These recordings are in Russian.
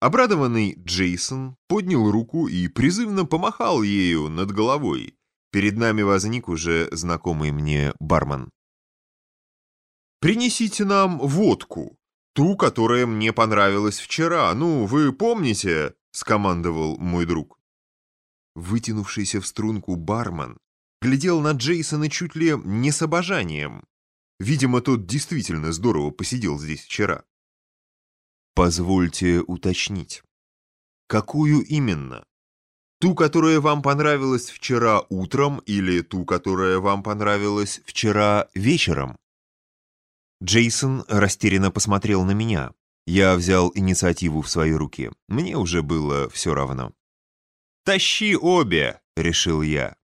Обрадованный Джейсон поднял руку и призывно помахал ею над головой. Перед нами возник уже знакомый мне бармен. «Принесите нам водку, ту, которая мне понравилась вчера. Ну, вы помните?» — скомандовал мой друг. Вытянувшийся в струнку бармен глядел на Джейсона чуть ли не с обожанием. Видимо, тот действительно здорово посидел здесь вчера. Позвольте уточнить. Какую именно? Ту, которая вам понравилась вчера утром или ту, которая вам понравилась вчера вечером? Джейсон растерянно посмотрел на меня. Я взял инициативу в свои руки. Мне уже было все равно. «Тащи обе!» — решил я.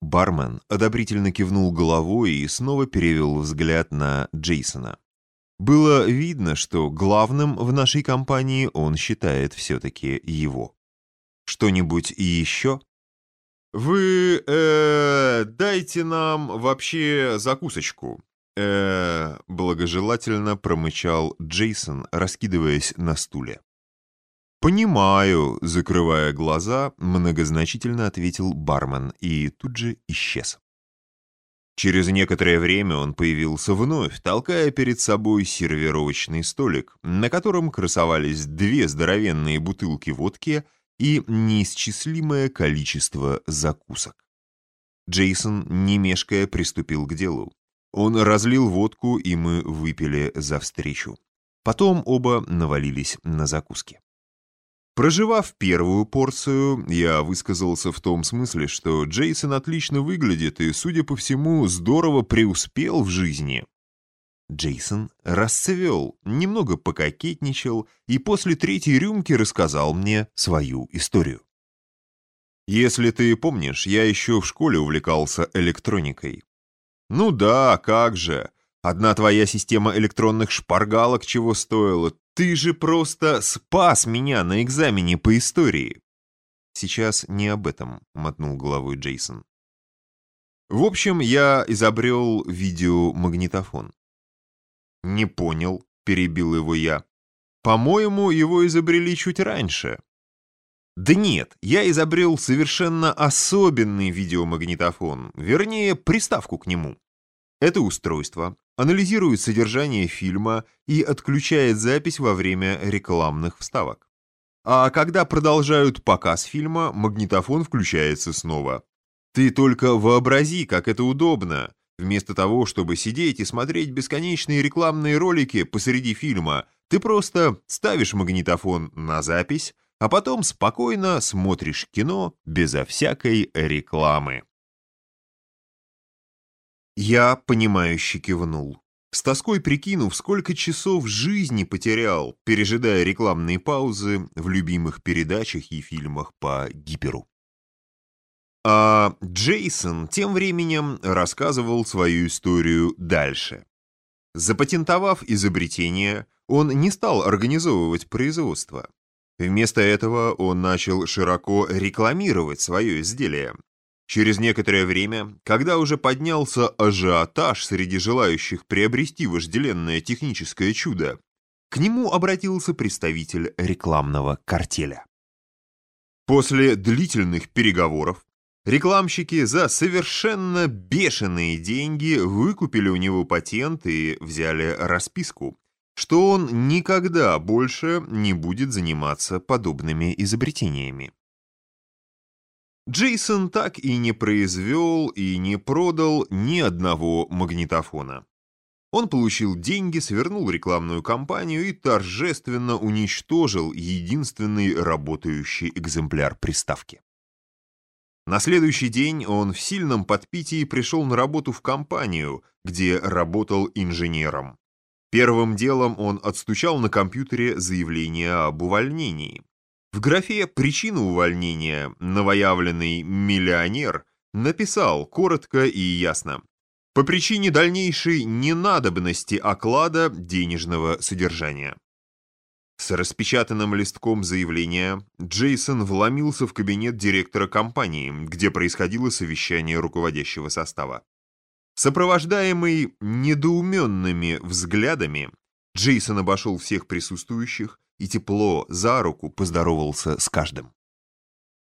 Бармен одобрительно кивнул головой и снова перевел взгляд на Джейсона. Было видно, что главным в нашей компании он считает все-таки его. Что-нибудь еще? «Вы, э, дайте нам вообще закусочку», э, благожелательно промычал Джейсон, раскидываясь на стуле. «Понимаю», — закрывая глаза, многозначительно ответил бармен и тут же исчез. Через некоторое время он появился вновь, толкая перед собой сервировочный столик, на котором красовались две здоровенные бутылки водки и неисчислимое количество закусок. Джейсон, не мешкая, приступил к делу. Он разлил водку, и мы выпили за встречу. Потом оба навалились на закуски. Проживав первую порцию, я высказался в том смысле, что Джейсон отлично выглядит и, судя по всему, здорово преуспел в жизни. Джейсон расцвел, немного пококетничал и после третьей рюмки рассказал мне свою историю. Если ты помнишь, я еще в школе увлекался электроникой. Ну да, как же. Одна твоя система электронных шпаргалок чего стоила. Ты же просто спас меня на экзамене по истории. Сейчас не об этом, мотнул головой Джейсон. В общем, я изобрел видеомагнитофон. Не понял, перебил его я. По-моему, его изобрели чуть раньше. Да нет, я изобрел совершенно особенный видеомагнитофон, вернее, приставку к нему. Это устройство анализирует содержание фильма и отключает запись во время рекламных вставок. А когда продолжают показ фильма, магнитофон включается снова. Ты только вообрази, как это удобно. Вместо того, чтобы сидеть и смотреть бесконечные рекламные ролики посреди фильма, ты просто ставишь магнитофон на запись, а потом спокойно смотришь кино безо всякой рекламы. Я, понимающе кивнул. С тоской прикинув, сколько часов жизни потерял, пережидая рекламные паузы в любимых передачах и фильмах по гиперу. А Джейсон тем временем рассказывал свою историю дальше. Запатентовав изобретение, он не стал организовывать производство. Вместо этого он начал широко рекламировать свое изделие. Через некоторое время, когда уже поднялся ажиотаж среди желающих приобрести вожделенное техническое чудо, к нему обратился представитель рекламного картеля. После длительных переговоров рекламщики за совершенно бешеные деньги выкупили у него патент и взяли расписку, что он никогда больше не будет заниматься подобными изобретениями. Джейсон так и не произвел и не продал ни одного магнитофона. Он получил деньги, свернул рекламную кампанию и торжественно уничтожил единственный работающий экземпляр приставки. На следующий день он в сильном подпитии пришел на работу в компанию, где работал инженером. Первым делом он отстучал на компьютере заявление об увольнении. В графе «Причина увольнения» новоявленный миллионер написал коротко и ясно «По причине дальнейшей ненадобности оклада денежного содержания». С распечатанным листком заявления Джейсон вломился в кабинет директора компании, где происходило совещание руководящего состава. Сопровождаемый недоуменными взглядами, Джейсон обошел всех присутствующих и тепло за руку поздоровался с каждым.